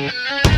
Música